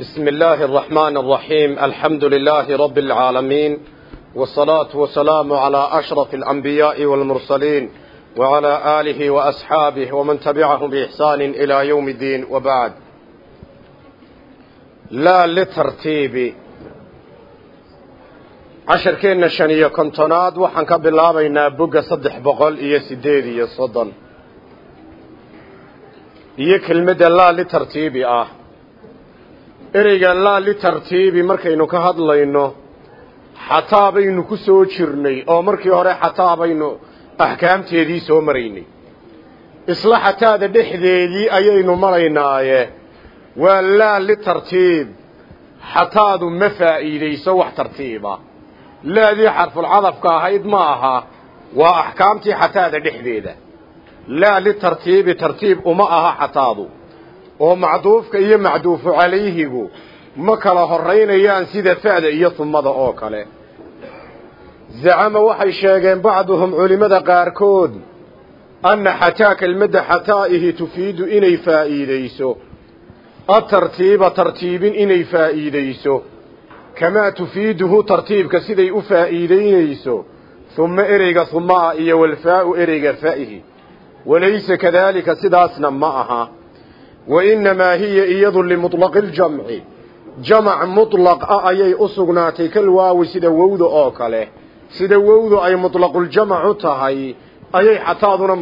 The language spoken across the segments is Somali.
بسم الله الرحمن الرحيم الحمد لله رب العالمين والصلاة والسلام على أشرف الأنبياء والمرسلين وعلى آله وأصحابه ومن تبعهم بإحسان إلى يوم الدين وبعد لا لترتيب عشر كينا شنية كنتوناد وحن كبلا بينا بقى صدح بقل إيا سديد إيا صدن إيا كلمة لا لترتيب آه ereygan laa litartiibi markaynu ka hadlayno xataa baynu ku soo jirnay oo markii hore xataa baynu axkaamteedii soo maraynay. Isla xataada dhexdeedii ayaynu maraynaaye waa laa litartiib xataadu ma faa'iidayso wax tartiiba. Laadii xarfulcadafka ahayd ma aha waa axkaamtii xataada dhexdeeda. Laa litartiibi tartiib uma aha xataadu oo macduufka iyo macduufu calayhigu ma kala horaynayaan sida fa'da iyo humada oo kale. Zacama waxay sheegeen bacduhum culimmada qaarkood anna xataa kelmadda xataa'ihi tufiidu inay faa'iidayso. Atartiiba tartiibin inay faa'iidayso. Kamaa tufiiduhu tartiibka siday u faa'iidaynayso. Humma ereyga humaa iyo walfaa'u ereyga fa'ihi. Walaysa kadaalika sidaasna ma aha wainnamaa hiya iyadu limuطlaqi ljamci jamac muطlaq ah ayay u sugnaatay kal waawi sida wowda oo kale sida wowdu ay muطlaquljamac u tahay ayay xataaduna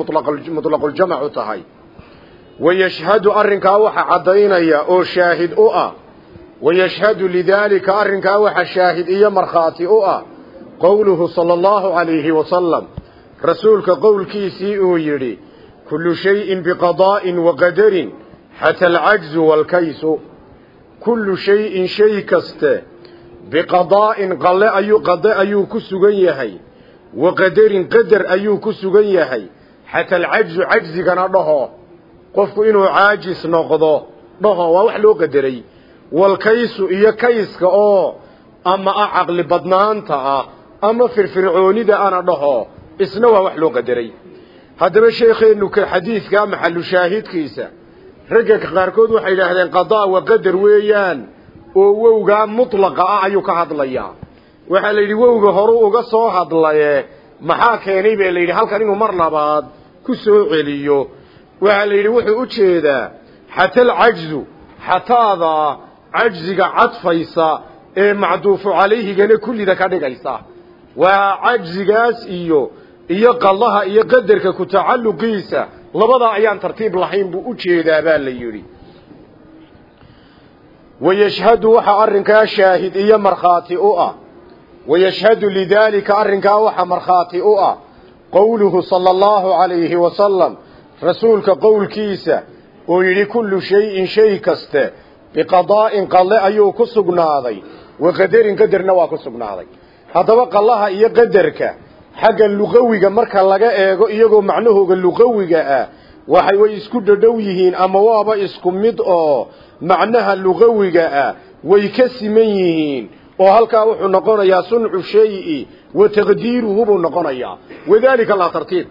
muطlaquljamac u tahay wayashhadu arrinkaa waxa caddaynaya oo shaahid u ah wayashhadu lidaalika arrinkaa waxa shaahid iyo markhaati u ah qowluhu sala allahu calayhi wasalam rasuulka qowlkiisii uu yidhi kullu shayin biqadaa'in waqadarin xata alcajzu waalkaysu kullu shayin shay kaste biqadaa'in qalle ayuu qade ayuu ku sugan yahay wa qadarin qadar ayuu ku sugan yahay xata alcajzu cajzigana dhaho qofku inuu caajis noqdo dhaho waa wax loo qadaray walkaysu iyo kayska oo ama ah caqli badnaanta ah ama firfircoonida ana dhaho isna waa wax loo qadaray haddaba sheekheennu xadiidkaa maxalu shaahidkiisa ragga qaarkood waxay yidhaahdeen qadaa wa qadar weeyaan oo wowgaa mutlaqa ah ayuu ka hadlayaa. Waxaa la yidhi wowga horu uga soo hadlaye maxaa keenay? Baa la yidhi halkan inuu mar labaad ku soo celiyo. Waxaa la yidhi wuxuu u jeedaa xatal cajzu xataada cajziga cadfaysa ee macduufu calayhigana kullida ka dhigaysa. Waa cajzigaas iyo iyo qadaha iyo qadarka ku labadaa ayaan tartiib lahayn buu u jeedaa baa la yidhi. Wayashhadu waxaa arrinkaa shaahid iyo markhaati u ah. Wayashhadu lidaalika arrinkaa waxa markhaati u ah. Qowluhu sala allahu calayhi wasalam rasuulka qowlkiisa oo yidhi kullu shayin shay kaste biqadaa'in qalle ayuu ku sugnaaday. Wa qadarin qadarna waa ku sugnaaday. Haddaba qallaha iyo qadarka xagga luqawiga marka laga eego iyagoo macnahooga luqawiga ah waxay way isku dhadhow yihiin ama waaba isku mid oo macnaha luqawiga ah way ka siman yihiin oo halkaa wuxuu noqonayaa suncu shayi wa taqdiiruhu buu noqonayaa. Wadaalika laa tartiib.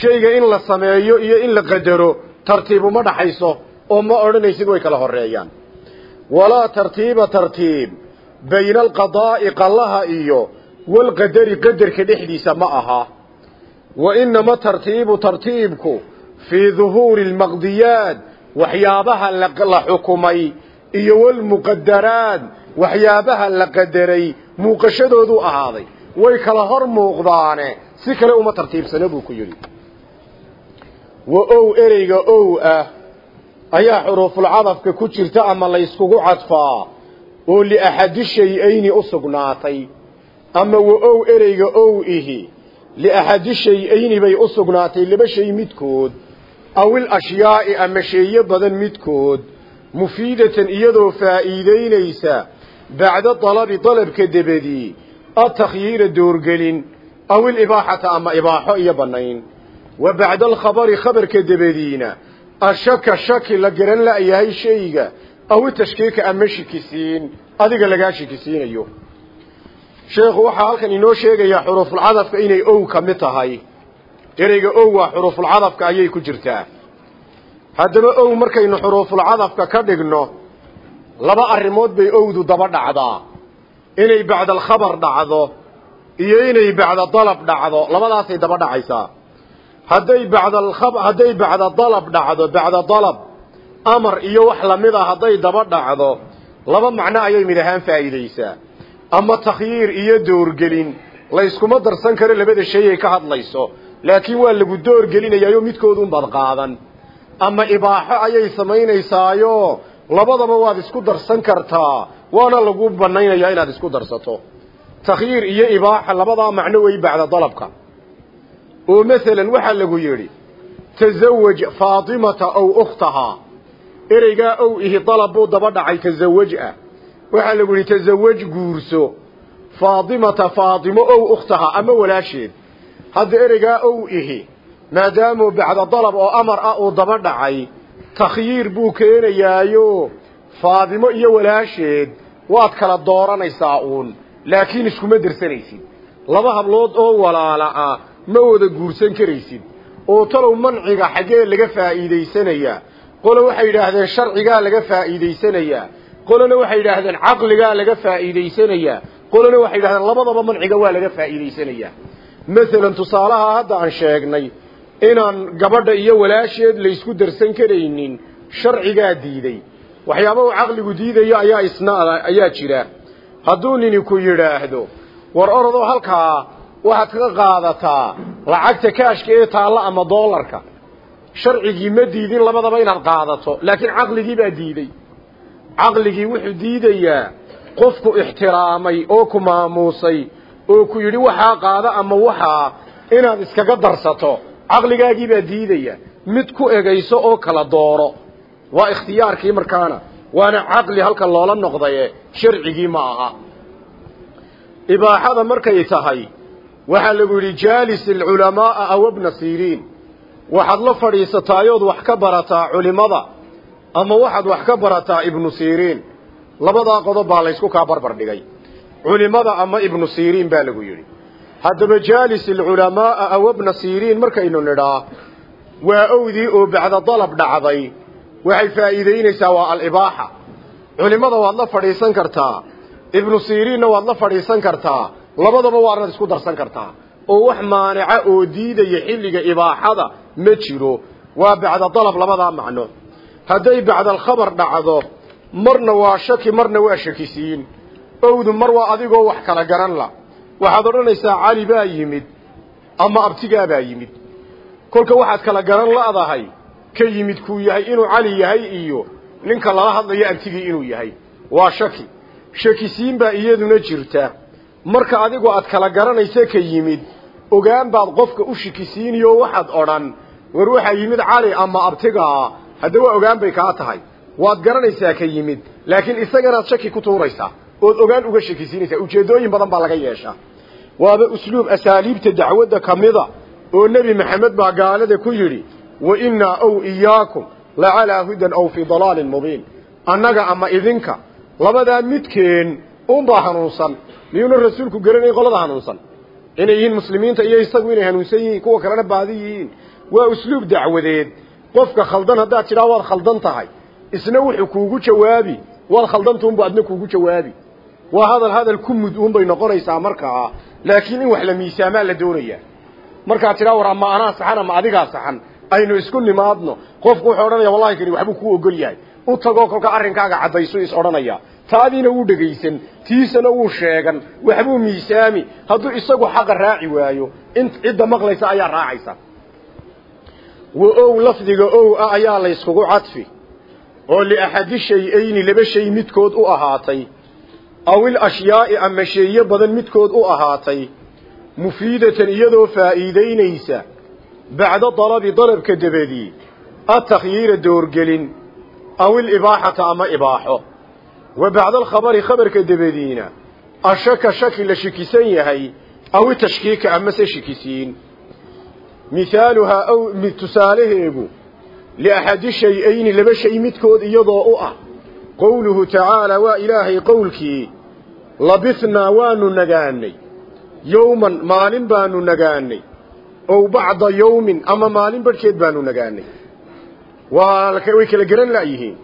Shayga in la sameeyo iyo in la qadaro tartiib uma dhaxayso oo ma odhanaysid way kala horeeyaan walaa tartiiba tartiib bayna alqadaa'i qallaha iyo walqadari qadarka dhexdiisa ma aha wa inama tartiibu tartiibku fii duhuuri almaqdiyaat waxyaabaha la xukumay iyo walmuqadaraat waxyaabaha la qadaray muuqashadoodu ahaaday way kala hor muuqdaane si kale uma tartiibsana buu ku yidhi wa ow ereyga ow ah ayaa xuruufulcadafka ku jirta ama layskugu cadfaa oo liaxadi shay-ayni u sugnaatay ama wa ow ereyga ow ihi liaxadi shay-ayni bay u sugnaatay laba shay midkood awil ashyaa'i ama sheeye badan midkood mufiidatan iyadoo faa'iidaynaysa bacda dalabi dalabka debedii atakhyiira doorgelin awil ibaaxata ama ibaaxo iyo bannayn. Wa bacda alkhabari khabarka debediina ashaka shaki la garan la'yahay shayga awi tashkiika ama shikisiin adiga lagaa shikisiinayo sheekhu waxaa halkan inoo sheegayaa xuruufulcadafka inay ow ka mid tahay. Ereyga ow waa xuruufulcadafka ayay ku jirtaa. Haddaba ow markaynu xuruufulcadafka ka dhigno laba arrimood bay owdu daba dhacdaa. Inay bacda alkhabar dhacdo iyo inay bacda dalab dhacdo labadaasay daba dhacaysaa. Hadday bacda alkhab hadday bacda dalab dhacdo bacda dalab amar iyo wax la mid a hadday daba dhacdo laba macno ayay mid ahaan faa'iidaysaa ama takhyiir iyo doorgelin. Layskuma darsan karo labada shay ay ka hadlayso. Laakiin waa lagu doorgelinayaayo midkoodunbaad qaadan. Ama ibaaxo ayay samaynaysaayo labadaba waad isku darsan kartaa. Waana lagu banaynayaa inaad isku darsato. Takhyiir iyo ibaaxa labadaa macno wey bacda dalabka. Oo masalan waxaa lagu yidhi tasawaj faatimata aw ukhtahaa. Ereygaa ow ihi dalab buu daba dhacay tasawaj ah waxaa lagu yidhi tasawaj guurso. Faatimata faatimo ow ukhtahaa ama walaasheed. Hadda ereygaa ow ihi maadaamuu bacda dalab oo amar ah uu daba dhacay takhyiir buu keenayaayo. Faadimo iyo walaasheed waad kala dooranaysaa uun laakiin iskuma dersanaysid laba hablood oo walaala ah ma wada guursan karaysid. Oo talow manciga xaggee laga faa'iidaysanayaa qole waxay yidhaahdeen sharcigaa laga faa'iidaysanayaa qolena waxay yidhaahdeen caqligaa laga faa'iidaysanayaa qolena waxay yidhahdeen labadaba manciga waa laga faa'iidaysanayaa masalan tusaalaha hadda aan sheegnay inaan gabadha iyo walaasheed laysku darsan karaynin sharcigaa diiday. Waxyaaba uu caqligu diidayo ayaa isna ayaa jira. Hadduu nini ku yidhaahdo war orodoo halkaa waxaad kaga qaadataa lacagta kaashka ee taalla ama doolarka sharcigii ma diidin labadaba inaad qaadato laakiin caqligii baa diiday caqligii wuxuu diidayaa qofku ixtiraamay oo ku maamuusay oo ku yidhi waxaa qaada ama waxaa inaad iskaga darsato. Caqligaagii baa diidaya mid ku egayso oo kala dooro. Waa ikhtiyaarkii markaana waana caqli halka loola noqdaye sharcigii ma aha. Ibaaxada markay tahay waxaa lagu yidhi jaalis alculamaaa awabna siriin. Waxaad la fadhiisataayood wax ka barataa culimada ama waxaad wax ka barataa ibnu siriin. Labadaa qodob baa laysku kaa barbar dhigay. Culimada ama ibnu siriin baa lagu yidhi. Haddaba jaalis alculamaaa awabna siriin markaynu nidhaa waa owdii oo bacda dalab dhacday. Waxay faa'iidaynaysaa waa alibaaxa. Culimada waad la fadhiisan kartaa. Ibnu siriinna waad la fadhiisan kartaa. Labadaba waanaad isku darsan kartaa. Oo wax maanica oo diidaya xilliga ibaaxada ma jiro. Waa bacda dalab labadaa macno hadday bacda alkhabar dhacdo marna waa shaki marna waa shakisiin. Owdu mar waa adigoo wax kala garan la waxaad odhanaysaa cali baa yimid ama abtigaa baa yimid? Kolka waxaad kala garan la'dahay ka yimid kuu yahay inuu cali yahay iyo ninka lala hadlayo abtigii inuu yahay. Waa shaki. Shakisiin baa iyaduna jirta. Marka adigu aad kala garanaysa ka yimid ogaan baad qofka u shikisiiniyo waxaad odhan war waxaa yimid cali ama abtigaa hadda waa ogaan bay kaa tahay. Waad garanaysaa ka yimid laakiin isaganaad shaki ku tuuraysaa. Ood ogaan uga shakisiinaysaa. Ujeeddooyin badan baa laga yeeshaa. Waaba usluub asaaliibta dacwadda ka mida oo nebi maxamed baa gaalada ku yidhi wa innaa ow iyaakum la calaa hudan aw fii dalaalin mubiin. Annaga ama idinka labadaa midkeen unbaa hanuunsan. Miyuuna rasuulku garanayn qolada hanuunsan? Inay yihiin muslimiinta iyo isagu inay hanuunsan yihiin kuwa kalena baadi yihiin. Waa usluub dacwadeed qofka khaldan haddaad tidhaa waad khaldan tahay. Isna wuxuu kuugu jawaabi. Waad khaldanta unbu adna kuugu jawaabi. Waa hadal hadal ku mud uunbay noqonaysaa markaa laakiin in wax la miisaamaa la doonayaa. Markaad tidhaa war ama anaa saxan ama adigaa saxan aynu isku nimaadno. Qofku wuxuu odhanaya wallahi kani waxbuu kuu ogol yahay. U tagoo kolka arrinkaaga caddaysu is odhanaya taadiina wuu dhegaysan. Tiisana wuu sheegan. Waxbuu miisaami. Hadduu isagu xaqa raaci waayo in cidda maqlaysa ayaa raacaysa wa ow lafdiga ow ah ayaa layskugu cadfi oo liaxadi shay-ayni laba shay midkood u ahaatay. Aw ilashyaai ama sheeye badan midkood u ahaatay. Mufiidatan iyadoo faa'iidaynaysa. Bacda dalabi dalabka dabadii atakhyiira doorgelin. Aw ilibaaxata ama ibaaxo. Wa bacda alkhabari khabarka dabadiina ashaka shaki la shikisan yahay. Aw itashkiika amase shikisiin mihaaluhaa aw tusaalaheegu liaxadi shay-ayni laba shay midkood iyadoo u ah. Qowluhu tacaalaa waa ilaahay qowlkii labithnaa waanu nagaanay yowman maalin baanu nagaanay ow bacda yowmin ama maalin barhkeed baanu nagaanay waa way kala garan la'yihiin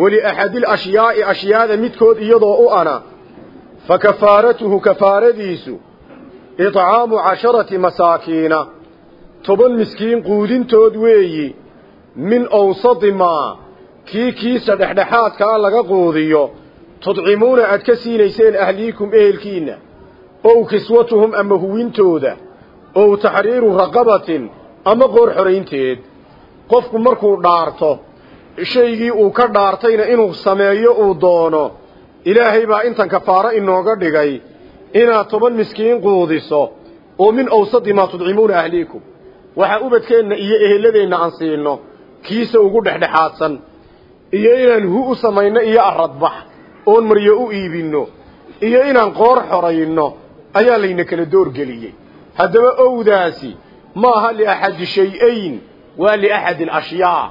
waliaxadil ashyaa'i ashyaada midkood iyadoo u ana fa kafaaratuhu kafaaradiisu idcaamu casharati masaakiina toban miskiin quudintood weeyi. Min awsadi maa kii kiisa dhexdhexaadkaa laga quudiyo. Tudcimuuna aad ka siinayseen ahliikum ehelkiinna. Ow kiswatuhum ama huwintooda. Ow taxriiru raqabatin ama qoor xoraynteed. Qofku markuu dhaarto shaygii uu ka dhaartayna inuu sameeyo uu doono ilaahay baa intan kafaaro inooga dhigay. Inaad toban miskiin quudiso oo min awsadi maa tudcimuuna ahliikum waxaa ubadkeenna iyo eheladeenna aan siino. Kiisa ugu dhexdhexaadsan. Iyo inaan hu u samayno iyo aradbax oon maryo u iibinno. Iyo inaan qoor xorayno. Ayaa layna kala doorgeliyey haddaba owdaasi ma aha liaxadi shay-ayn waa liaxadi alashyaa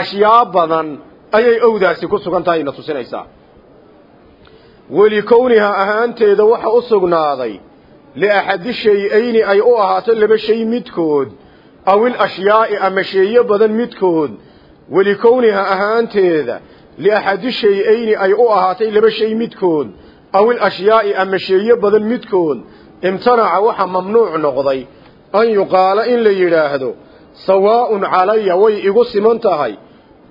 ashyaa. Badan ayay owdaasi ku sugan tahay ina tusinaysaa. Welikowniha ahaanteeda waxa u sugnaaday liaxadi shay-ayni ay u ahaato laba shay midkood awil ashyaa'i ama sheeyo badan midkood welikowniha ahaanteeda liaxadi shay-ayni ay u ahaatay laba shay midkood awil ashyaa'i ama sheeyo badan midkood imtanaca waxa mamnuuc noqday an yuqaala in la yidhaahdo sawaa'un calaya way igu siman tahay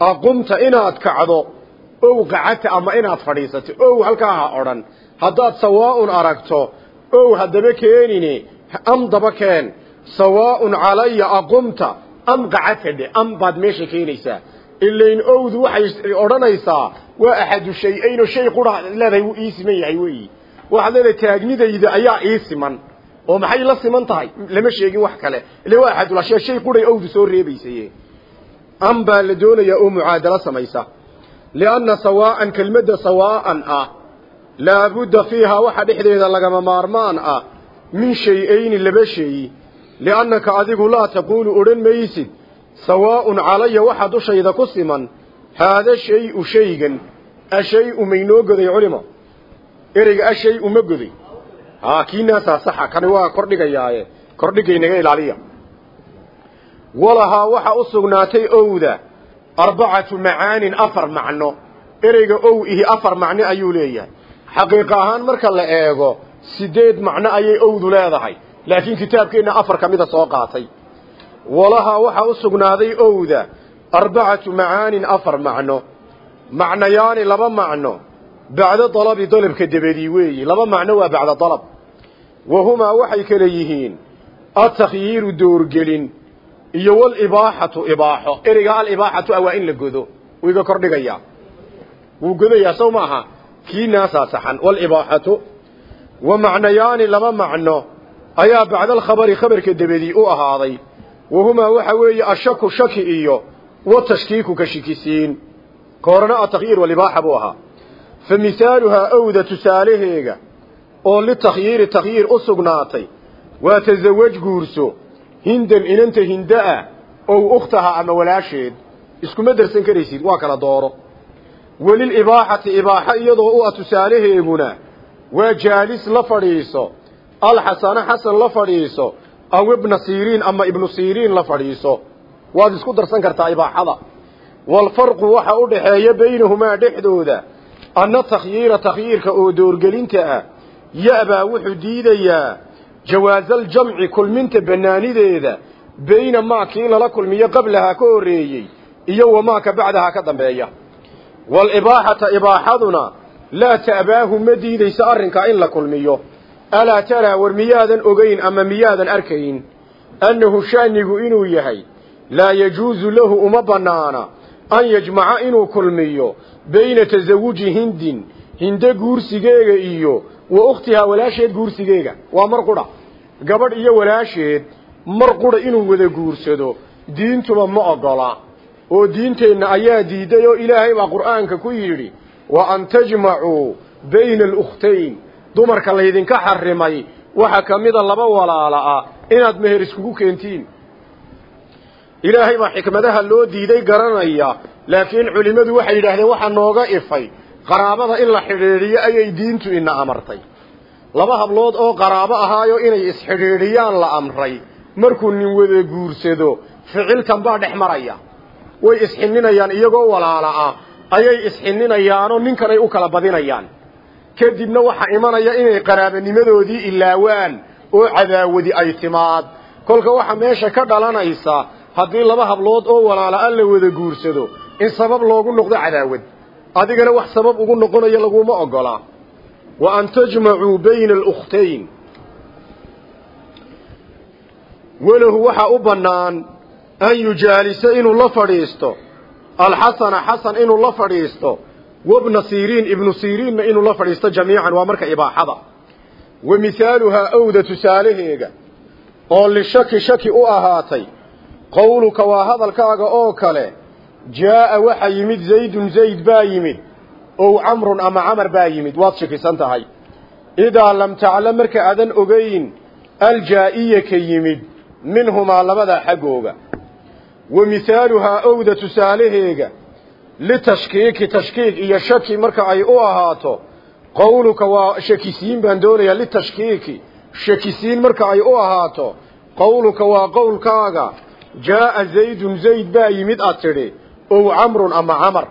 aqumta inaad kacdo ow qacadta ama inaad fadhiisato ow halkaa ha odhan haddaad sawaa'un aragto ow haddaba keenine am daba keen sawaa'un calaya aqumta am qacadta dhe am baad meesha keenaysaa. Ilayn owdu waxay odhanaysaa waa axadu shay-ayn oo shay qura leedahay wuu ii siman yahay weeyi. Waxaad leedahay taagnidayda ayaa ii siman. Oo maxay la siman tahay? Lama sheegin wax kale. Ile waa axadulashyaa shay quray owdu soo reebaysaye am baa la doonayaa oo mucaadalo samaysa. Lianna sawaa'an kelmadda sawaa'an ah laabudda fiihaa waxa dhexdeeda lagama maarmaan ah. Min shay-ayni laba shay liannaka adigu laa taquulu odhan maysid sawaa'un calaya waxa dushayda ku siman haada shay-u shaygan ashay-u maynoo goday culimo ereyga ashay-u ma goday haa kiinaasaa saxa kani waa kordhigayaaye kordhigaynaga ilaaliya walahaa waxa u sugnaatay owda arbacatu macaanin afar macno ereyga ow ihi afar macno ayuu leeyahay xaqiiqa ahaan marka la eego sideed macno ayay owdu leedahay laakiin kitaabkeenna afar ka mida soo qaatay. Walahaa waxa u sugnaaday owda arbacatu macaanin afar macno. Macnayaani laba macno. Bacda dalabi dalabka dabadii weeyi laba macno waa bacda dalab. Wahumaa waxay kale yihiin atakhyiiru doorgelin iyo walibaaxatu ibaaxo. Ereyga alibaaxatu ah waa in la godo wuu iga kordhigayaa wuu godayaa sow maaha kii naasaa saxan walibaaxatu wa macnayaani laba macno ayaa bacda alkhabari khabarka dabadii u ahaaday. Wahumaa waxa weeye ashaku shaki iyo watashkiiku ka shikisiin. Ka horena atakhyiir walibaaxa buu ahaa. Fa mihaaluhaa owda tusaalaheega oo litakhyiiri takhyiir u sugnaatay waa tasawaj guurso hindan inanta hinda-a ow ukhtaha ama walaasheed iskuma darsan karaysid waa kala dooro. Welilibaaxati ibaaxo iyadoo u ah tusaalaheeguna waa jaalis la fadhiiso alxasana xasan la fadhiiso aw ibna siriin ama ibnu siriin la fadhiiso. Waad isku darsan kartaa ibaaxada. Waalfarqu waxa u dhaxeeya baynahumaa dhexdooda anna takhyiira takhyiirka oo doorgelinta ah ya-baa wuxuu diidayaa jawaasaljamci kulminta bannaanideeda bayna maa kii lala kulmiyo qablahaa ka horreeyey iyo wamaaka bacdahaa ka dambeeya. Waalibaaxata ibaaxaduna laa ta'baahu ma diidayso arrinkaa in la kulmiyo alaa taraa war miyaadan ogayn ama miyaadan arkayn annahu sha'nigu inuu yahay laa yajuusu lahu uma bannaana an yajmaca inuu kulmiyo bayna tasawuji hindin hinde guursigeega iyo wa ukhtihaa walaasheed guursigeega waa mar qudha gabadh iyo walaasheed mar qudha inuu wada guursado diintuba ma ogola oo diinteenna ayaa diiday oo ilaahay baa qur'aanka ku yidhi wa an tajmacuu bayna alukhtayn dumarka laydinka xarimay waxaa ka mida laba walaala ah inaad meher iskugu keentiin. Ilaahay baa xikmadaha loo diiday garanaya laakiin culimmadu waxay yidhaahdeen waxaa nooga ifay. Qaraabada in la xidhiidhiyo ayay diintu ina amartay. Laba hablood oo qaraabo ahaayo inay isxidhiidhiyaan la amray. Markuu nin wada guursado ficilkan baa dhex maraya. Way isxininayaan iyagoo walaala ah ayay isxininayaanoo ninkanay u kala badinayaan kadibna waxaa imanaya inay qaraabanimadoodii ilaawaan oo cadaawadi ay timaad. Kolka waxaa meesha ka dhalanaysa haddii laba hablood oo walaala a la wada guursado in sabab loogu noqdo cadaawad. Adigana wax sabab ugu noqonayo laguma ogola. Wa an tajmacuu bayna alukhtayn. Walahu waxaa u bannaan an yujaalisa inuu la fadhiisto. Alxasana xasan inuu la fadhiisto wabna siriin ibnu siriinna inuu la fadhiisto jamiican waa marka ibaaxada wa mihaaluhaa owda tusaalaheega oo lishaki shaki u ahaatay qowluka waa hadalkaaga oo kale jaa'a waxa yimid zaydun zayd baa yimid ow camrun ama camar baa yimid waad shakisan tahay idaa lam taclam marka aadan ogayn aljaa'iya ka yimid minhumaa labadaa xaggooga wa mihaaluhaa owda tusaalaheega litashkiiki tashkiik iyo shaki marka ay u ahaato qowluka waa shakisiin baan doonayaa litashkiiki shakisiin marka ay u ahaato qowluka waa qowlkaaga jaa'a zaydun zayd baa yimid aad tidhi ow camrun ama camar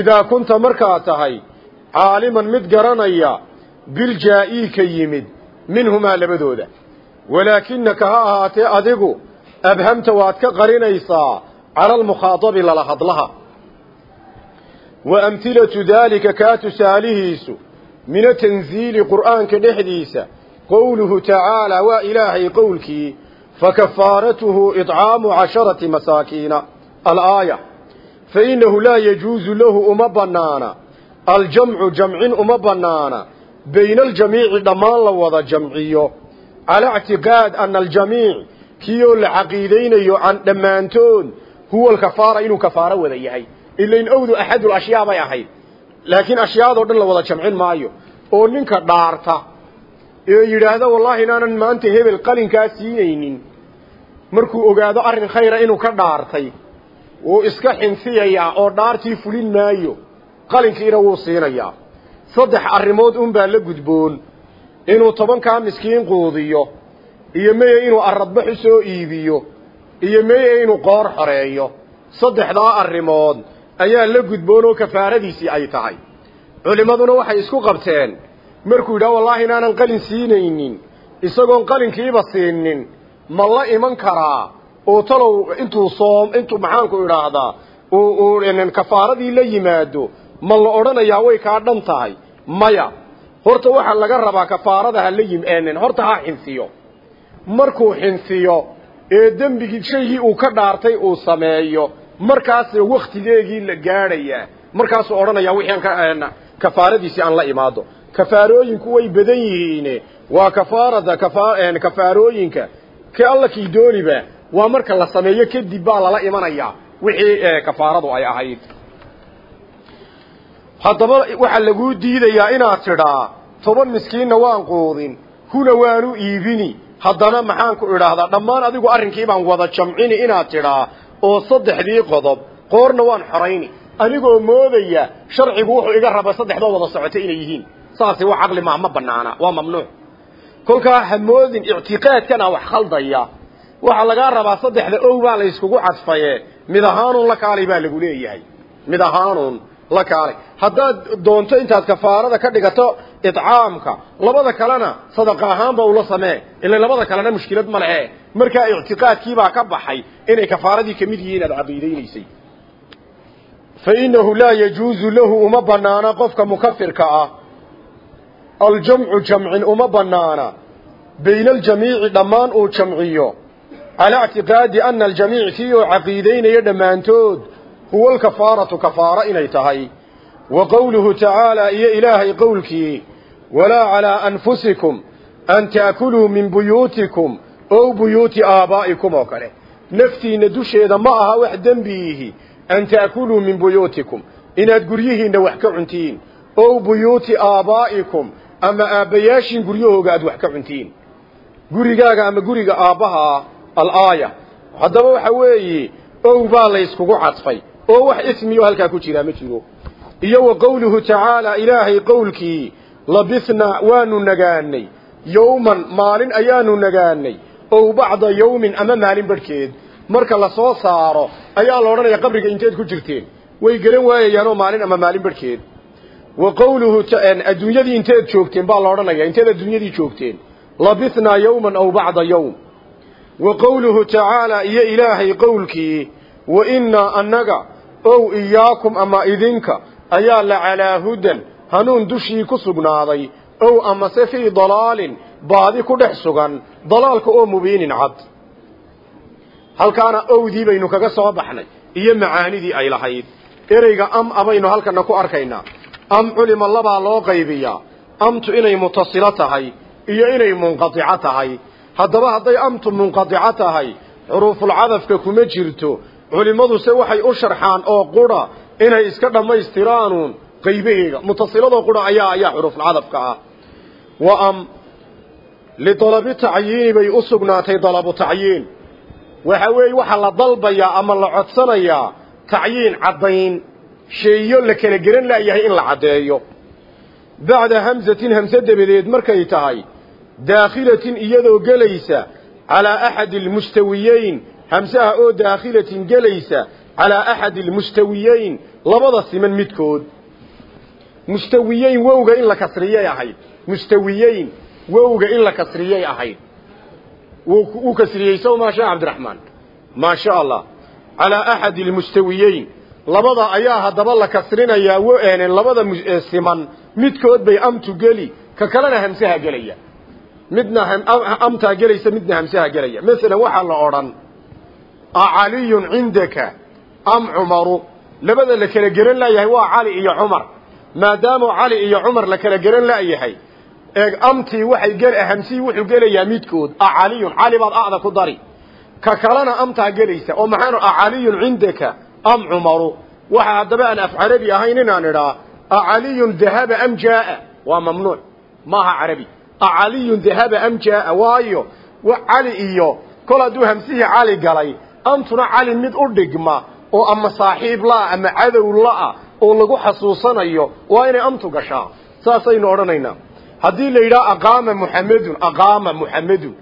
idaa kunta markaad tahay caaliman mid garanaya biljaa'i ka yimid minhumaa labadooda walaakinaka ha ahaatee adigu abhamta waad ka qarinaysaa cala almukhaadabi lala wa amhilatu daalika kaa tusaalihiisu min atanziili qur'aanka dhexdiisa qowluhu tacaalaa waa ilaahay qowlkii fakafaaratuhu idcaamu casharati masaakiina alaaya fainahu laa yajuusu lahu uma bannaana aljamcu jamcin uma bannaana bayna aljamiici dhammaan la wada jamciyo calaa ictiqaad ana aljamiic kiioo la caqiidaynayo ilain owdu axadu ashyaa bay ahayd. Laakiin ashyaadoo dhan la wada jamcin maayo. Oo ninka dhaarta ee yidhaahda wallaahi inaanan maanta hebel qalinkaa siinaynin markuu ogaado arrin khayra inuu ka dhaartay wuu iska xinsiyayaa oo dhaartii fulin maayo. Qalinkiina wuu siinayaa. Saddex arrimood unbaa la gudboon. Inuu tobankaa miskiin quudiyo iyo meye inuu aradbaxu soo iibiyo iyo meye inuu qoor xoreeyo. Saddexdaa arrimood ayaa la gudboon oo kafaaradiisii ay tahay. Culimmaduna waxay isku qabteen markuu yidhaha wallaahi inaanan qalin siinaynin isagoon qalinkiiba siinin ma la iman karaa oo talow intuu soom intuu maxaanku idhaahdaa uu kafaaradii la yimaado ma la odhanayaa way kaa dhan tahay. Maya horta waxaa laga rabaa kafaarada ha la yim horta ha xinsiyo. Markuu xinsiyo ee dembigii shaygii uu ka dhaartay uu sameeyo markaas waktigeegii la gaadhayaa markaasuu odhanayaa wixii kafaaradiisii aan la imaado. Kafaarooyinku way badan yihiin waa kafaarada kafaarooyinka. Ki alla kii dooniba waa marka la sameeyo kadib baa lala imanayaa wixii kafaaradu ay ahayd. Haddaba waxaa laguu diidayaa inaad tidhaa toban miskiinna waan quudin kuna waanu iibini. Haddana maxaanku idhaahdaa dhammaan adigu arrinkii baan wada jamcini inaad tidhaa oo saddexdii qodob qoorna waan xorayni. Anigoo moodaya sharcigu wuxuu iga raba saddexdoo wada socota inay yihiin. Saasi wax caqli maa ma banaana waa mamnuuc. Kolkaa ha moodin ictiqaadkana wax khaldaya. Waxaa lagaa rabaa saddexda ow baa la yskugu cadfaye mid ahaanuun la kaalay baa lagu leeyahay. Mid ahaanuun la kaalay haddaad doonto intaad kafaarada ka dhigato idcaamka labada kalena sadaqa ahaanba ula samee ila labada kalena mushkilad ma lehe markaa ictiqaadkiibaa ka baxay inay kafaaradii ka mid yihiin aad caqiidaynaysay. Fa inahu laa yajuuzu lahu uma banaana qofka mukafirka ah. Aljamcu jamcin uma banaana bayna aljamiici dhammaan uu jamciyo. Calaa ictiqaadi ana aljamiic kii oo caqiidaynaya dhammaantood. Huwa alkafaaratu kafaara inay tahay wa qowluhu tacaala iyo ilaahay qowlkii walaa calaa anfusikum an ta'kuluu min buyuutikum ow buyuuti aabaa'ikum oo kale. Naftiinna dusheeda ma aha wax dembiihi an ta'kuluu min buyuutikum. Inaad guryihiinna wax ka cuntiin ow buyuuti aabaa'ikum ama aabbayaashiin guryahooga aad wax ka cuntiin. Gurigaaga ama guriga aabbahaa alaaya. Haddaba waxa weeye ow baa layskugu cadfay oo wax ismiyo halkaa ku jiraa ma jiro iyo wa qowluhu tacaala ilaahay qowlkii labisnaa waanu nagaanay yowman maalin ayaanu nagaanay ow bacda yowmin ama maalin barhkeed marka la soo saaro ayaa la odhanaya qabriga inteed ku jirteen. Way garan waayayaanoo maalin ama maalin barhkeed wa qowluhu adduunyadii inteed joogteen baa la odhanaya. Inteed adduunyadii joogteen. Labithnaa yowman aw bacda yowm wa qowluhu tacaalaa iyo ilaahay qowlkii wa innaa annaga ow iyaakum ama idinka ayaa la calaa hudan hanuun dushii ku sugnaaday ow amase fii dalaalin baadi ku dhex sugan dalaalka oo mubiinin cad. Halkaana owdii baynu kaga soo baxnay iyo macaanidii ay lahayd. Ereyga am abaynu halkana ku arkaynaa. Am culima labaa loo qaybiyaa. Amtu inay mutasilo tahay iyo inay munqadico tahay. Haddaba hadday amtu munqadico tahay xuruufulcadafka kuma jirto. Culimmaduse waxay u sharxaan oo qura inay iska dhammaystiraanuun qaybaheega mutasiladoo qura ayaa ayaa xuruufulcadafka ah. Wa am lidalabi tacyiini bay u sugnaatay dalabu tacyiin. Waxa weeye waxaa la dalbayaa ama la codsanayaa tacyiin caddayn sheeyo la kala geran laayahay in la caddeeyo. Bacda hamsatin hamse dabadeed markay tahay daakhilatin iyadoo gelaysa calaa axadi almustawiyeyn hamsaha oo daakhilatin gelaysa calaa axadi almustawiyeyn labada siman midkood. Mustawiyeyn wowga in la kasriyay ahayd. Mustawiyeyn wowga in la kasriyay ahayd. Wuu kasriyey sow maa sha cabdiraxmaan? Maa sha allah. Calaa axadi almustawiyeyn labada ayaa haddaba la kasrinayaa labada siman midkood bay amtu geli ka kalena hamsaha gelaya. Midna amtaa gelaysa midna hamsaha gelaya. Masalan waxaa la odhan acaliyun cindaka am cumaru. Labada la kala geran laayahay waa cali iyo cumar. Maadaama cali iyo cumar la kala geran laayahay eeg amtii waxay hamsii wuxuu gelayaa midkood acaliyun cali baad a'da ku dari. Ka kalena amtaa gelaysa oo maxaanu acaliyun cindaka am cumaru. Waxa haddaba aan af carabi ahayn inaan idhaa acaliyun dahaba am jaaa waa mamnuuc. Maaha carabi. Acaliyun dahaba am jaaa waayo cali iyo kol hadduu hamsihii cali galay amtuna cali mid u dhigma oo ama saaxiib la'a ama cadow la'a oo lagu xasuusanayo waa inay amtu gashaa. Saasaynu odhanaynaa. Haddii la yidhaha aqaama muxamedun aqaama muxamedun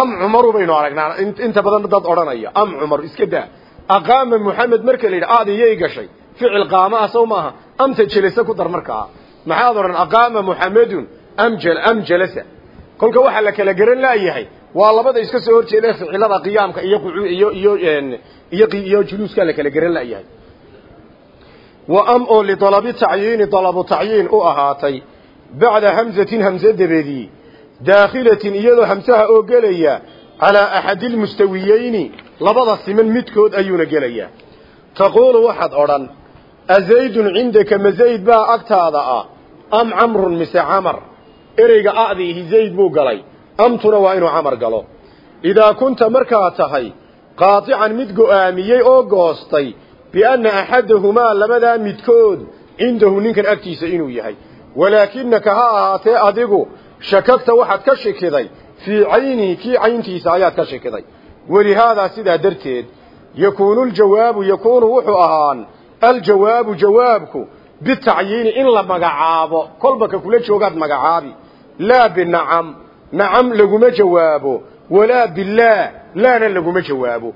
am cumaru baynu aragnaa. Inta badan dad odhanaya am cumaru iska daa. Aqaama muxamed marka la yidhaha aada iyay gashay. Ficil qaama ah sow maaha amta jelasa ku dar markaa. Maxaad odhan aqaama muxamedun am am jalasa. Kolka waxaa la kala garan laayahay waa labada iska soo horjeeda ficilada qiyaamka iyo iyo iyo iyo iyo juluuska la kala garan laayahay wa am oo lidalabi tacyiini dalabu tacyiin u ahaatay bacda hamzatin hamse dabeedii daakhilatin iyadoo hamsaha oo gelaya calaa axadi lmustawiyeyni labada siman midkood ayuuna gelayaa. Taquulu waxaad odhan azaydun cindaka ma zayd baa agtaada ah am camrun mise camar? Ereyga a'diihi zayd buu galay amtuna waa inuu camar galo. Idaa kunta markaa tahay qaatican mid go'aamiyey oo goostay bianna axadahumaa labadaa midkood cindahu ninkan agtiisa inuu yahay. Walaakinaka ha ahaatee adigu shakagta waxaad ka shikiday fii caynihi kii cayntiisa ayaad ka shikiday. Walihaadaa sidaa darteed yakuunu ljawaabu yakuunu wuxuu ahaan aljawaabu jawaabku bitacyiini in la magacaabo. Kolba ka kula joogaad magacaabi. Laa binacam nacam laguma jawaabo walaa bilaah laana laguma jawaabo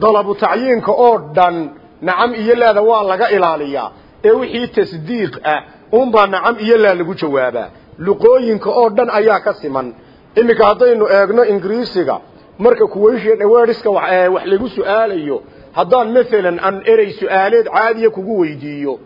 dalabu tacyiinka oo dhan nacam iyo laada waa laga ilaaliyaa. Ee wixii tasdiiq ah unbaa nacam iyo laa lagu jawaabaa. Luqooyinka oo dhan ayaa ka siman. Iminka haddaynu eegno ingiriisiga marka kuwaysheen awaadhiska wax lagu su'aalayo haddaan maalan aan erey su'aaleed caadiya kugu weydiiyo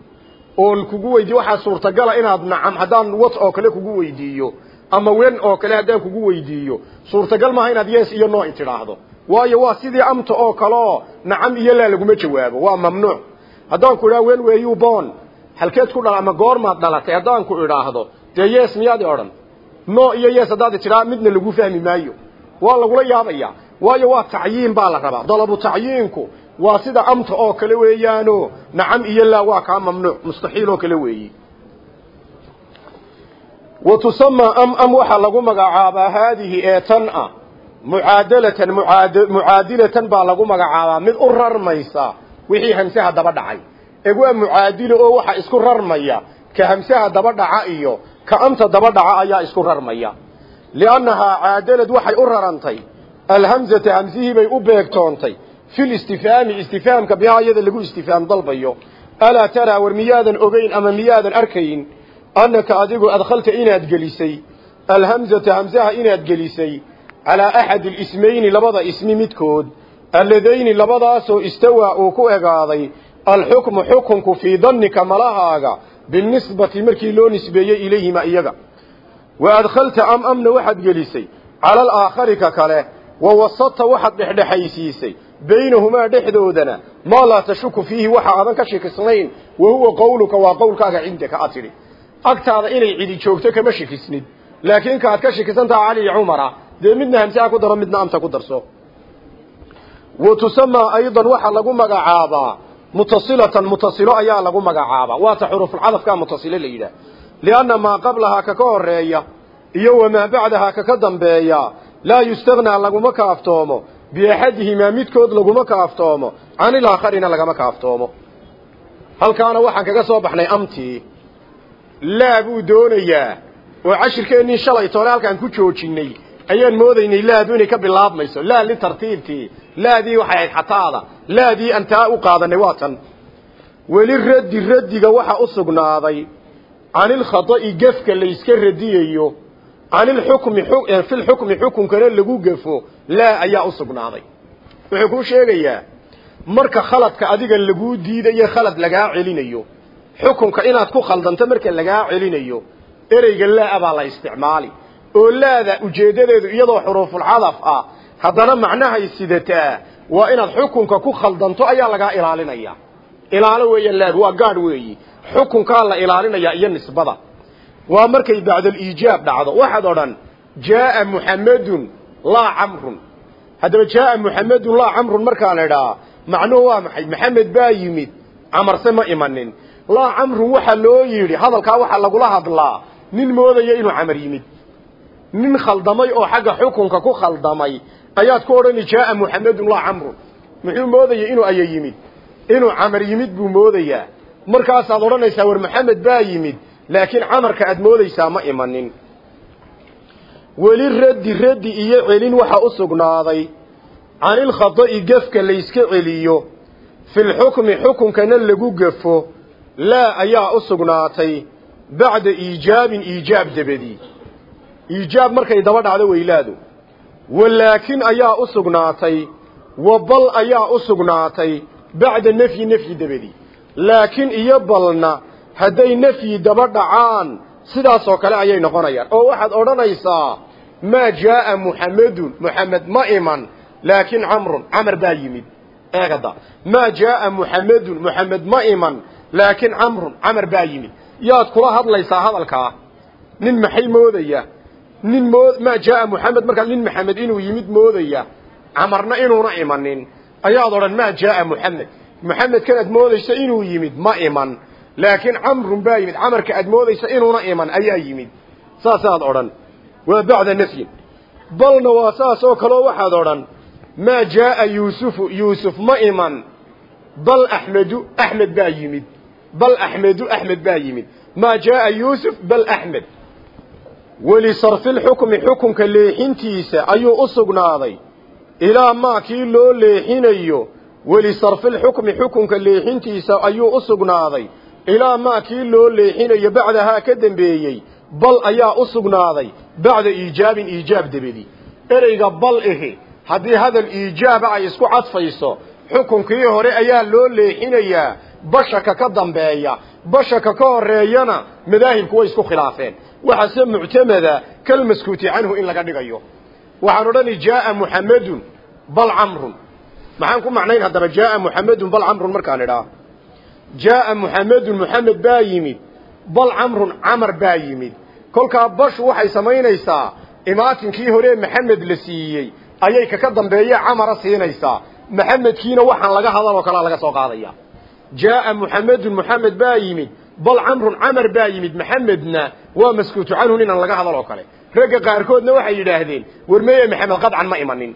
oon kugu weydiiyo waxaa suurtagala inaad nacam haddaan wat oo kale kugu weydiiyo ama wen oo kale haddaan kugu weydiiyo. Suurtagal maaha inaad yes iyo no tidhaahdo. Waayo waa sidii amta oo kaleoo nacam iyo laa laguma jawaabo waa mamnuuc. Haddaan ku idhaha wen weyu bon halkeed ku dhala ama goormaad dhalatay. Haddaan ku idhaahdo dee yes miyaad i odhan? No iyo yes haddaad tidhaa midna lagu fahmi maayo. Waa lagula yaabaya waayo waa tacyiin baa la rabaa. Dalabu tacyiinku waa sida amta oo kale weeyaano nacam iyo laa waa kaa mamnuuc. Mustaxiil oo kale weeyi wa tusamaa am am waxaa lagu magacaabaa haadihi ee tan ah. Mucaadalatan mucaadilatan baa lagu magacaabaa. Mid u rarmaysa wixii hamsaha daba dhacay. Eg waa mucaadilo oo waxa isku rarmaya. Ka hamsaha daba dhaca iyo ka amta daba dhaca ayaa isku rarmaya. Liannahaa caadalad waxay u rarantay. Alhamzata hamsihii bay u beegtoontay. Fil istifhaami istifhaamka bihaa iyada lagu istifhaam dalbayo. Alaa taraa war miyaadan ogeyn ama miyaadan arkayn annaka adigu adkhalta inaad gelisay alhamzata hamsaha inaad gelisay calaa axadi alismayni labada ismi midkood alladayni labadaasoo istawaa uu ku egaaday alxukmu xukunku fii dannika malahaaga binisbati markii loo nisbeeyey ilayhima iyaga wa adkhalta am amna waxaad gelisay cala alaakhari ka kale wa wasadta waxaad dhexdhexaysiisay baynahumaa dhexdoodana maa laa tashuku fiihi waxa aadan ka shikisnayn wa huwa qowluka waa qowlkaaga cindaka tidhi agtaada inay cidi joogto kama shikisnid. Laakiin ka ka shikisantaha cali iyo cumara dee midna hamsaha ku daro midna amta ku darso. Wa tusamaa aydan waxaa lagu magacaabaa mutasilatan mutasilo ayaa lagu magacaabaa waata xurufulcadafkaa mutasilo la yidhaah. Lianna maa qablahaa ka ka horreeya iyo wamaa bacdahaa ka ka dambeeya laa yustagnaa laguma kaaftoomo. Biaxadihimaa midkood laguma kaaftoomo. Can ilaakharina lagama kaaftoomo. Halkaana waxaan kaga soo baxnay amtii laa buu doonayaa. Oo cashirkeennii shalay toole halkaan ku joojinnay. Ayaan moodaynay laadu inay ka bilaabmayso. Laa litartiibtii laadii waxay ahayd xataada. Laadii antaa u qaadanay waa tan. Weli raddi raddiga waxa u sugnaaday. Canilkhada'i gefka layska radiyayo canilxukmi filxukmi xukunkana lagu gefo laa ayaa u sugnaaday. Wuxuu kuu sheegayaa marka khaladka adiga laguu diidayo khalad lagaa celinayo xukunka inaad ku khaldanto marka lagaa celinayo ereyga laa baa la isticmaali. Oo laada ujeeddadeedu iyadoo xuruufulcadaf ah haddana macnahay sidataa waa inaad xukunka ku khaldanto ayaa lagaa ilaalinaya. Ilaalo weeyaan laadu waa gaadh weeyi. Xukunkaa la ilaalinayaa iyo nisbada. Waa markay bacdaliijaab dhacdo. Waxaad odhan jaaa muxammedun laa camrun. Haddaba jaaa muxammedun laa camrun markaan idhaa macnuhu waa maxay? Maxamed baa yimid camarse ma imanin laa camrun waxaa loo yidhi hadalkaa waxaa lagula hadlaa nin moodaya inuu camar yimid. Nin khaldamay oo xagga xukunka ku khaldamay ayaad ku odhani jaaa muxammedun laa camrun muxuu moodayay inuu aya yimid? Inuu camar yimid buu moodayaa. Markaasaad odhanaysaa war maxamed baa yimid laakiin camarka aad moodaysaa ma imanin. Weli raddi raddi iyo celin waxa u sugnaaday. Canilkhada'i gefka layska celiyo. Filxukmi xukunkana lagu gefo laa ayaa u sugnaatay bacda iijaabin iijaab dabadii iijaab markay daba dhacdo weylaadu walaakin ayaa u sugnaatay wa bal ayaa u sugnaatay bacda nefyi nefyi dabadii laakiin iyo balna hadday nefyi daba dhacaan sidaasoo kale ayay noqonayaan oo waxaad odhanaysaa maa jaaa muxammedun muxamed ma iman laakiin camrun camar baa yimid eegada maa jaaa muxammedun muxamed ma iman laakiin camrun camar baa yimid. Yaad kula hadlaysaa hadalkaa nin maxay moodaya? Nin mood maa jaaa muxamed markaa nin maxamed inuu yimid moodaya camarna inuuna imanin. Ayaad odhan maa jaaa muxamed muxamedkan aad moodaysa inuu yimid ma iman. Laakiin camrun baa yimid camarka aad moodaysa inuuna iman ayaa yimid. Saasaad odhan. Waa bacda nafyin. Balna waa saas oo kaleo waxaad odhan maa jaaa yuusufu yuusuf ma iman. Bal axmedu axmed baa yimid bal axmedu axmed baa yimid. Maa jaaa yuusuf bal axmed. Welisarfi lxukmi xukunka leexintiisa ayuu u sugnaaday. Ilaa maa kii loo leexinayo welisarfi lxukmi xukunka leexintiisa ayuu u sugnaaday. Ilaa maa kii loo leexinayo bacdahaa ka dembeeyey bal ayaa u sugnaaday. Bacda iijaabin iijaab dabedi ereyga bal ihi haddii hadal iijaaba ay isku cadfayso xukunkii hore ayaa loo leexinayaa bashaka ka dambeeya bashaka ka horeeyana madaahibku way isku khilaafeen. Waxaase muctamada kalmaskuuti canhu in laga dhigayo. Waxaan odhani jaaa muxammedun bal camrun maxaan ku macnayn haddaba jaaa muxammedun bal camrun markaan idhaa. Jaaa muxammedun muxamed baa yimid bal camrun camar baa yimid. Kolkaa bashu waxay samaynaysaa imaatinkii hore maxamed la siiyey ayay kaka dambeeye camara siinaysaa. Maxamedkiina waxaan laga hadaloo kalea laga soo qaadaya jaaa muxammedun muxamed baa yimid bal camrun camar baa yimid maxamedna waa maskuutu canhu inaan laga hadal oo kale ragga qaarkoodna waxay yidhaahdeen war meye maxamed qadcan ma imanin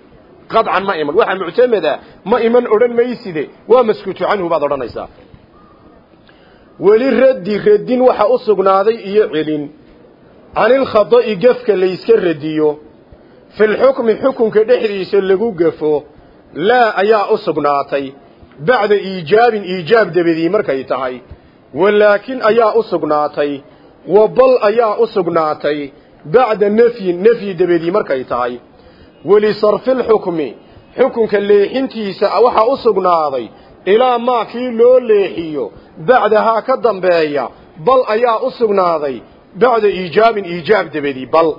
qadcan ma iman waxaa muctamada ma iman odhan mayside waa maskuutu canhu baad odhanaysaa weli raddi radin waxa u sugnaaday iyo celin canilkhada'i gefka layska radiyo filxukmi xukunka dhexdiisa lagu gafo laa ayaa u sugnaatay bacda iijaabin iijaab dabadii markay tahay walaakin ayaa u sugnaatay wa bal ayaa u sugnaatay bacda nafyin nafyi dabadii markay tahay. Welisarfi lxukmi xukunka leexintiisa waxaa u sugnaaday ilaa maa kii loo leexiyo bacdahaa ka dambeeya bal ayaa u sugnaaday bacda iijaabin iijaab dabadii bal.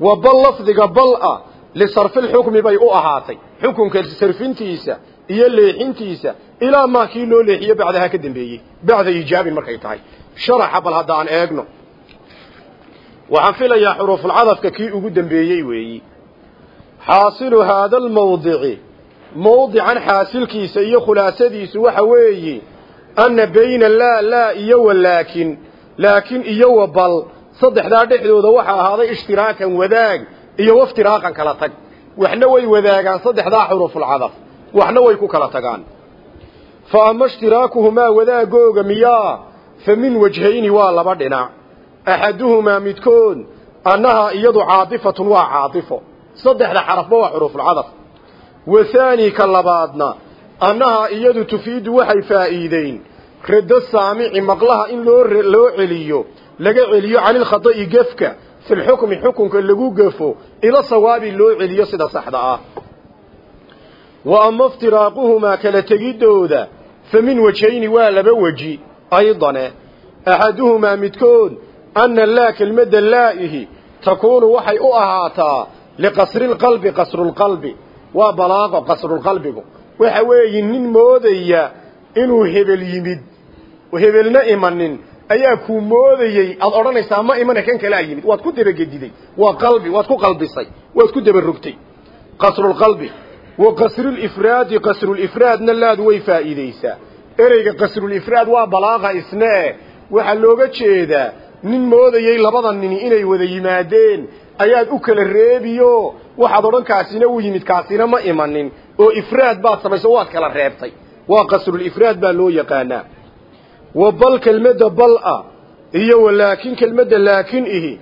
Wa bal lafdiga bal ah lisarfi lxukmi bay u ahaatay xukunka sarfintiisa iyo leexintiisa ilaa maa kii loo leexiyo bacdahaa ka dambeeyey. Bacda iijaabin markay tahay. Sharaxa bal haddaan eegno. Waxaan filayaa xuruufulcadafka kii ugu dambeeyey weeyi. Xaasilu haada almawdici mawdican xaasilkiisa iyo khulaasadiisu waxa weeye anna bayna laa laa iyo wa laakin laakin iyo wa bal. Saddexdaa dhexdooda waxaa ahaaday ishtiraakan wadaag iyo waftiraaqan kala tag. Waxna way wadaagaan saddexdaa xuruufulcadaf waxna way ku kala tagaan. Fa ama ishtiraakuhumaa wadaagooga miyaa fa min wajhayni waa laba dhinac. Axaduhumaa midkood annahaa iyadu caadifatun waa caadifo. Saddexda xarafba waa xuruufulcadaf wa haani ka labaadna annahaa iyadu tufiidu waxay faa'iideyn radda saamici maqlaha in loo loo celiyo laga celiyo canilkhada'i gefka filxukmi xukunka lagu gafo ila sawaabi loo celiyo sida saxda ah wa ama iftiraaquhumaa kala tegidooda fa min wajhayni waa laba weji aydane axaduhumaa midkood anna laa kelmadda laa'ihi takuunu waxay u ahaataa liqasrilqalbi qasrulqalbi waa balaaqo qasrulqalbigu waxa weeye nin moodaya inuu hebel yimid hebelna imanin ayaa kuu moodayey aad odhanaysaa ma imane kan kalaa yimid waad ku dabagediday waa qalbi waad ku qalbisay waad ku dabarogtay qasrulqalbi wa qasrulifraadi qasrulifraadna laadu way faa'iideysaa ereyga qasrulifraad waa balaaqa isnee waxaa looga jeedaa nin moodayey labada nini inay wada yimaadeen ayaad u kala reebiyo. Waxaad odhan kaasina uu yimid kaasina ma imanin. Oo ifraad baad samayso waad kala reebtay. Waa qasrulifraad baa loo yaqaanaa. Wa bal kelmadda bal-a iyo walaakin kelmadda laakin ihi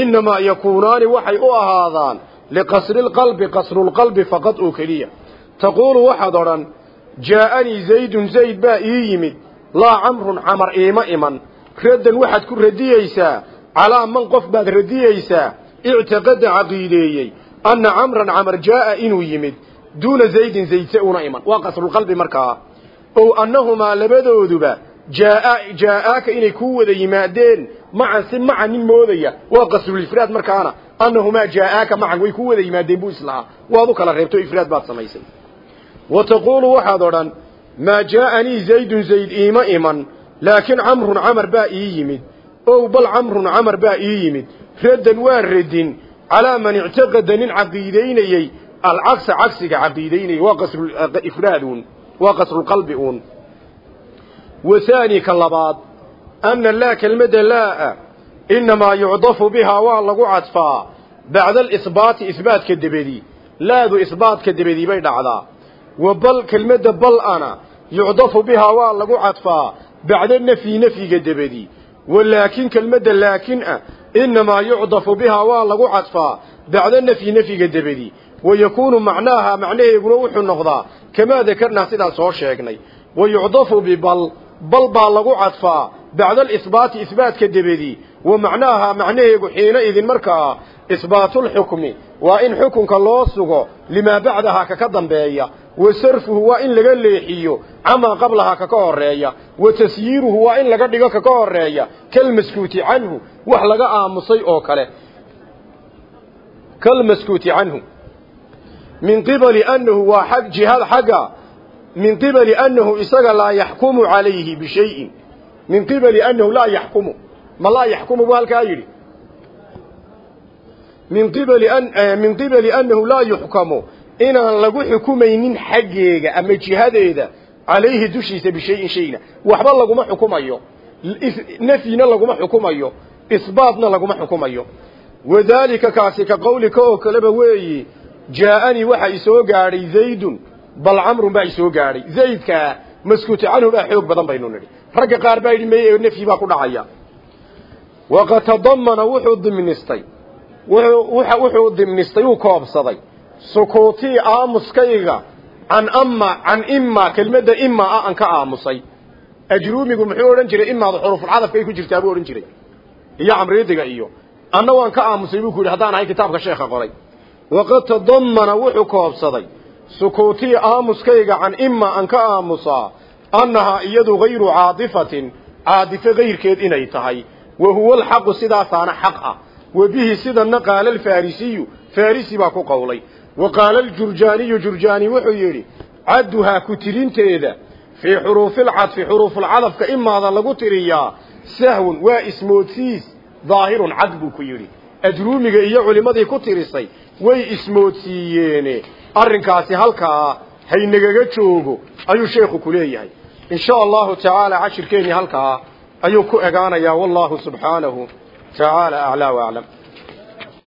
innamaa yakuunaani waxay u ahaadaan liqasrilqalbi qasrulqalbi faqad oo keliya. Taquulu waxaad odhan jaa'anii zaydun zayd baa ii yimid. Laa camrun camar iima iman. Raddan waxaad ku radiyeysaa calaa man qof baad radiyeysaa ictiqada caqiideeyey anna camran camar jaa'a inuu yimid duuna zaydin zaydse una iman. Waa qasrulqalbi markaa. Ow annahumaa labadooduba jaaa jaa'aaka inay kuu wada yimaadeen macan si maca nin moodaya. Waa qasrulifraad markaana annahumaa jaa'aaka macan way kuu wada yimaadeen buu islahaa waad u kala reebto ifraad baad samaysay wa taquulu waxaad odhan maa jaa'anii zaydun zayd iima iman laakiin camrun camar baa ii yimid ow bal camrun camar baa ii yimid raddan waa radin calaa man ictaqada nin caqiidaynayey alcagsa cagsiga caqiidaynayay waa qasrifraad uun waa qasrulqalbi uun wa haani ka labaad anna laa kelmadda innamaa yucdafu bihaa waa lagu cadfaa bacda alisbaati isbaatka debedii laadu isbaatka debedii bay dhacdaa wa bal kelmadda bal-ana yucdafu bihaa waa lagu cadfaa bacda nafyi nafyiga debedii walaakin kelmadda laakin ah innamaa yucdafu bihaa waa lagu cadfaa bacda nafyi nafyiga debedii wa yakuunu macnaaha macnaheeguna wuxuu noqdaa kamaa dakarnaa sidaan soo sheegnay wa yucdafu bibal bal baa lagu cadfaa bacda alisbaati isbaatka debedii wa macnaaha macnaheegu xiina idin markaa isbaatulxukmi waa in xukunka loo sugo limaa bacdahaa kaka dambeeya. Wa sarfuhu waa in laga leexiyo camaa qablahaa kaka horreeya wa tasyiiruhu waa in laga dhigo kaka horreeya kalmaskuuti canhu wax laga aamusay oo kale. Kalmaskuuti canhu. Min qibali annahu waa xag jihad xagga. Min qibali annahu isaga laa yaxkumu calayhi bishayin min qibali annahu laa yaxkumu ma laa yaxkumu buu halkaa yidhi. Min qibali min qibali annahu laa yuxkamu inaan lagu xukumaynin xaggeega ama jihadeeda calayhi dushiisa bishayin shayna. Waxba laguma xukumayo. Nafyina laguma xukumayo. Isbaatna laguma xukumayo. Wadaalika kaasi ka qawlika oo kaleba weeyi jaa'anii waxa isoo gaadhay zaydun bal camrun baa isoo gaadhay. Zaydkaa maskuuti canhu baa xoog badan baynu nidhi. Ragga qaar baa yidhi meye nafyi baa ku dhacaya waqad tadamana wuxuu dimnistay wuxuu dimnistay uu koobsaday. Sukuutii aamuskayga can ama can ima kelmadda ima ah aan ka aamusay. Ajruumigu muxuu odhan jiray imaada xurufulcadafkay ku jirtaa buu odhan jiray. Iyo camriidiga iyo. Anna waan ka aamusay buu ku yidhi haddaan ahay kitaabka sheekha qoray. Waqad tadamana wuxuu koobsaday. Sukuutii aamuskayga can ima aan ka aamusaa annahaa iyadu hayru caadifatin caadifo kayrkeed inay tahay wa huwa alxaqu sidaasaana xaq ah. Wa bihi sidana qaala alfarisiyu farisi baa ku qowlay wa qaala aljurjaaniyu jurjaani wuxuu yidhi cadduhaa ku tirinteeda fii xuruufilcadfi xuruufulcadafka imaada lagu tiriyaa sahwun waa ismoodsiis daahirun cad buu ku yidhi. Ajruumiga iyo culimmadii ku tirisay way ismoodsiiyeene arrinkaasi halkaa haynagaga joogo ayuu sheekhu ku leeyahay. In sha ayuu ku egaanayaa wallahu subxaanahu tacaala aclaa waaclam